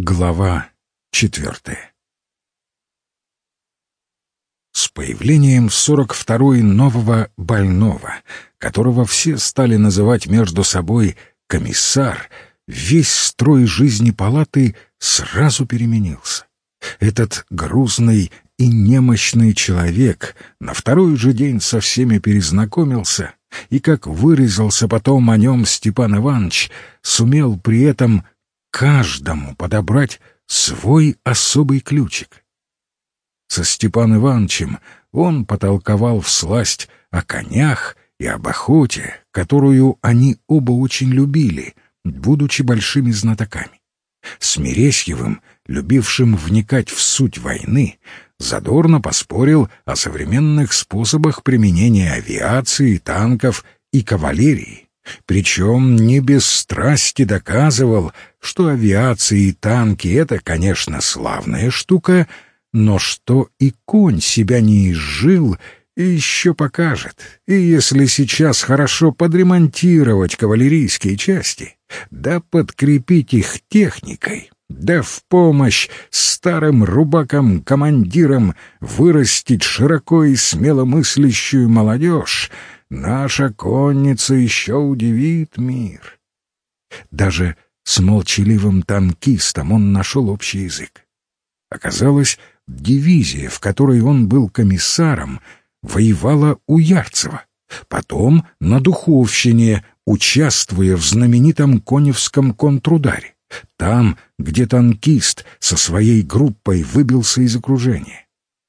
Глава четвертая С появлением в 42-й нового больного, которого все стали называть между собой «комиссар», весь строй жизни палаты сразу переменился. Этот грузный и немощный человек на второй же день со всеми перезнакомился, и, как выразился потом о нем Степан Иванович, сумел при этом каждому подобрать свой особый ключик. Со Степан Ивановичем он потолковал в сласть о конях и об охоте, которую они оба очень любили, будучи большими знатоками. С Мересьевым, любившим вникать в суть войны, задорно поспорил о современных способах применения авиации, танков и кавалерии. Причем не без страсти доказывал, что авиация и танки — это, конечно, славная штука, но что и конь себя не изжил и еще покажет. И если сейчас хорошо подремонтировать кавалерийские части, да подкрепить их техникой, да в помощь старым рубакам-командирам вырастить широко и смело мыслящую молодежь, наша конница еще удивит мир. Даже с молчаливым танкистом он нашел общий язык. Оказалось, дивизия, в которой он был комиссаром, воевала у Ярцева. Потом на Духовщине, участвуя в знаменитом Коневском контрударе. Там, где танкист со своей группой выбился из окружения.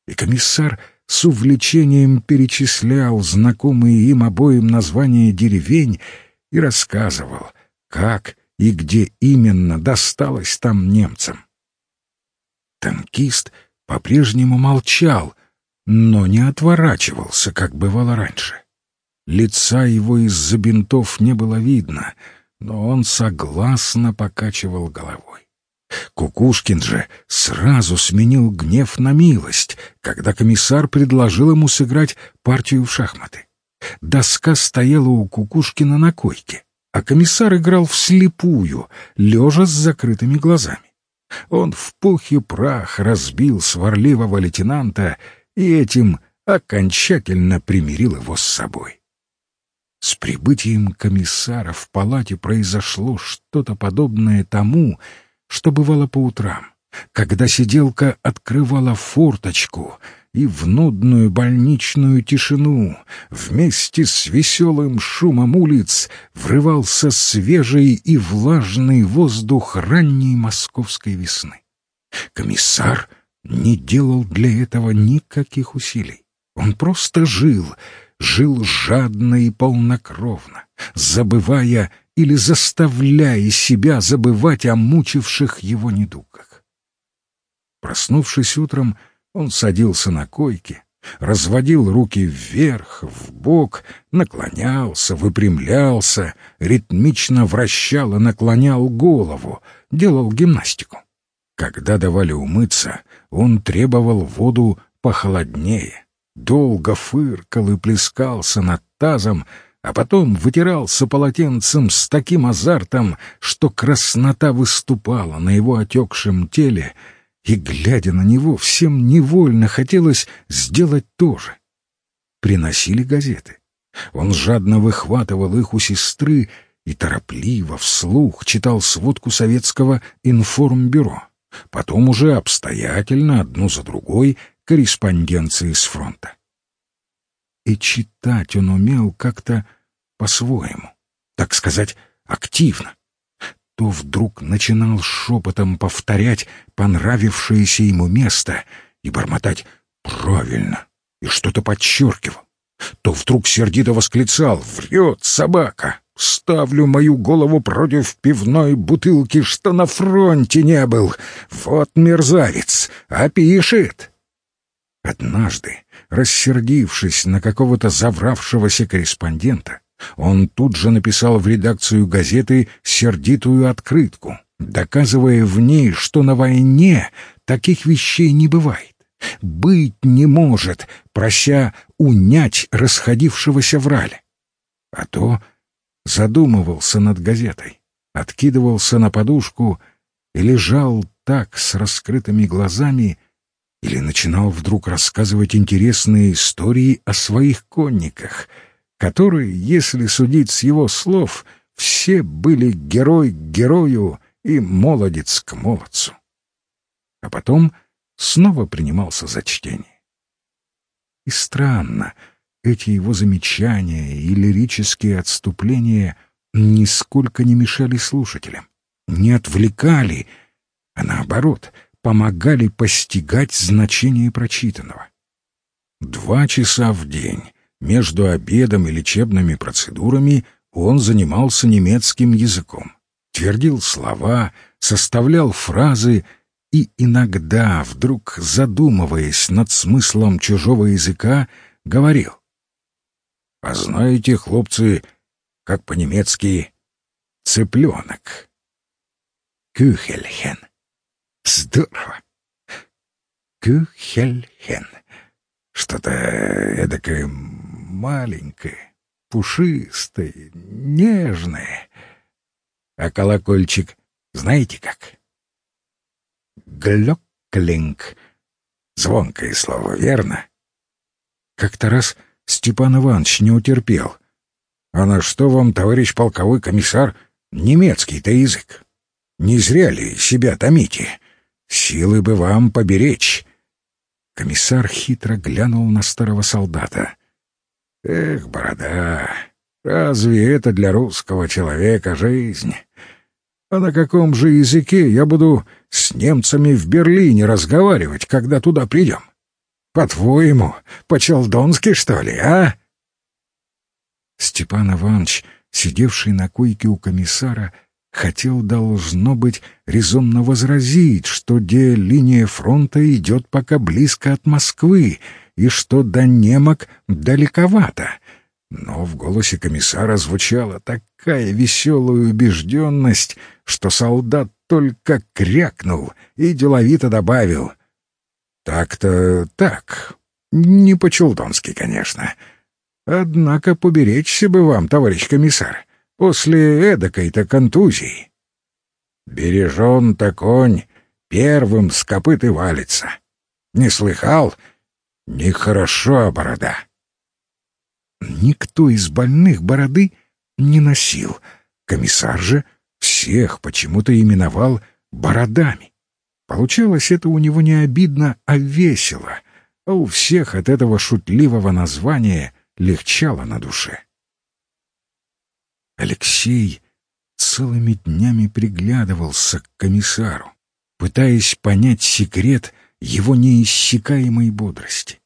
И комиссар с увлечением перечислял знакомые им обоим названия деревень и рассказывал, как и где именно досталось там немцам. Танкист по-прежнему молчал, но не отворачивался, как бывало раньше. Лица его из-за бинтов не было видно — но он согласно покачивал головой. Кукушкин же сразу сменил гнев на милость, когда комиссар предложил ему сыграть партию в шахматы. Доска стояла у Кукушкина на койке, а комиссар играл вслепую, лежа с закрытыми глазами. Он в пух и прах разбил сварливого лейтенанта и этим окончательно примирил его с собой. С прибытием комиссара в палате произошло что-то подобное тому, что бывало по утрам, когда сиделка открывала форточку и в нудную больничную тишину вместе с веселым шумом улиц врывался свежий и влажный воздух ранней московской весны. Комиссар не делал для этого никаких усилий. Он просто жил — жил жадно и полнокровно, забывая или заставляя себя забывать о мучивших его недугах. Проснувшись утром, он садился на койке, разводил руки вверх, вбок, наклонялся, выпрямлялся, ритмично вращал и наклонял голову, делал гимнастику. Когда давали умыться, он требовал воду похолоднее, долго фыркал и плескался над тазом, а потом вытирался полотенцем с таким азартом, что краснота выступала на его отекшем теле, и, глядя на него, всем невольно хотелось сделать то же. Приносили газеты. Он жадно выхватывал их у сестры и торопливо, вслух читал сводку советского информбюро. Потом уже обстоятельно, одну за другой, корреспонденции с фронта. И читать он умел как-то по-своему, так сказать, активно. То вдруг начинал шепотом повторять понравившееся ему место и бормотать «правильно» и что-то подчеркивал. То вдруг сердито восклицал «Врет собака! Ставлю мою голову против пивной бутылки, что на фронте не был! Вот мерзавец! А пишет!» Однажды, рассердившись на какого-то завравшегося корреспондента, он тут же написал в редакцию газеты сердитую открытку, доказывая в ней, что на войне таких вещей не бывает. Быть не может, прося унять расходившегося враля. А то задумывался над газетой, откидывался на подушку и лежал так с раскрытыми глазами или начинал вдруг рассказывать интересные истории о своих конниках, которые, если судить с его слов, все были герой к герою и молодец к молодцу. А потом снова принимался за чтение. И странно, эти его замечания и лирические отступления нисколько не мешали слушателям, не отвлекали, а наоборот, помогали постигать значение прочитанного. Два часа в день между обедом и лечебными процедурами он занимался немецким языком, твердил слова, составлял фразы и иногда, вдруг задумываясь над смыслом чужого языка, говорил. «А знаете, хлопцы, как по-немецки «цыпленок»?» «Кюхельхен». Здорово. Кюхельхен. Что-то эдакое маленькое, пушистое, нежное. А колокольчик знаете как? Глёкклинг. Звонкое слово, верно? Как-то раз Степан Иванович не утерпел. А на что вам, товарищ полковой комиссар, немецкий-то язык? Не зря ли себя томите? Силы бы вам поберечь. Комиссар хитро глянул на старого солдата. Эх, борода, разве это для русского человека жизнь? А на каком же языке я буду с немцами в Берлине разговаривать, когда туда придем? По-твоему, по-челдонски, что ли, а? Степан Иванович, сидевший на койке у комиссара, хотел, должно быть, резонно возразить, что где линия фронта идет пока близко от Москвы и что до немок далековато — но в голосе комиссара звучала такая веселая убежденность, что солдат только крякнул и деловито добавил. «Так-то так. Не по-челдонски, конечно. Однако поберечься бы вам, товарищ комиссар, после эдакой-то контузии. Бережен-то конь первым с копыты валится. Не слыхал? Нехорошо, борода». Никто из больных бороды не носил. Комиссар же всех почему-то именовал бородами. Получалось это у него не обидно, а весело, а у всех от этого шутливого названия легчало на душе. Алексей целыми днями приглядывался к комиссару, пытаясь понять секрет его неиссякаемой бодрости.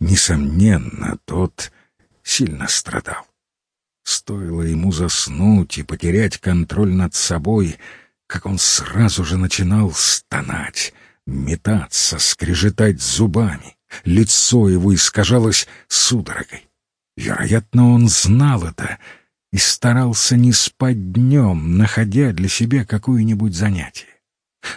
Несомненно, тот сильно страдал. Стоило ему заснуть и потерять контроль над собой, как он сразу же начинал стонать, метаться, скрежетать зубами. Лицо его искажалось судорогой. Вероятно, он знал это и старался не спать днем, находя для себя какое-нибудь занятие.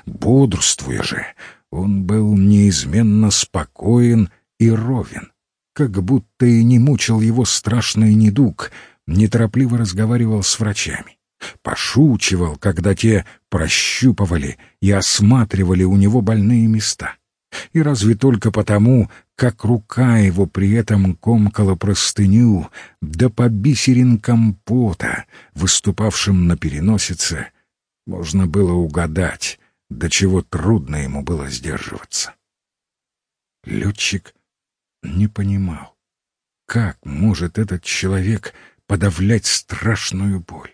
Бодрствуя же, он был неизменно спокоен и ровен как будто и не мучил его страшный недуг, неторопливо разговаривал с врачами. Пошучивал, когда те прощупывали и осматривали у него больные места. И разве только потому, как рука его при этом комкала простыню, да по бисеринкам пота, выступавшим на переносице, можно было угадать, до чего трудно ему было сдерживаться. Летчик не понимал, как может этот человек подавлять страшную боль.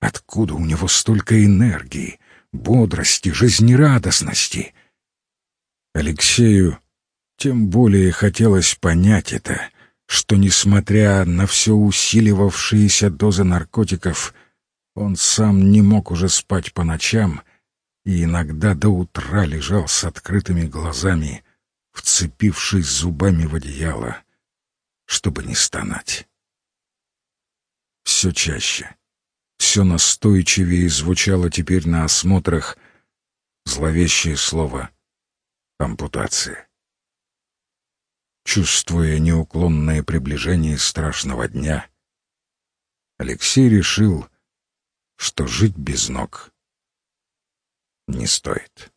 Откуда у него столько энергии, бодрости, жизнерадостности? Алексею тем более хотелось понять это, что, несмотря на все усиливавшиеся дозы наркотиков, он сам не мог уже спать по ночам и иногда до утра лежал с открытыми глазами, вцепившись зубами в одеяло, чтобы не стонать. Все чаще, все настойчивее звучало теперь на осмотрах зловещее слово «ампутация». Чувствуя неуклонное приближение страшного дня, Алексей решил, что жить без ног не стоит.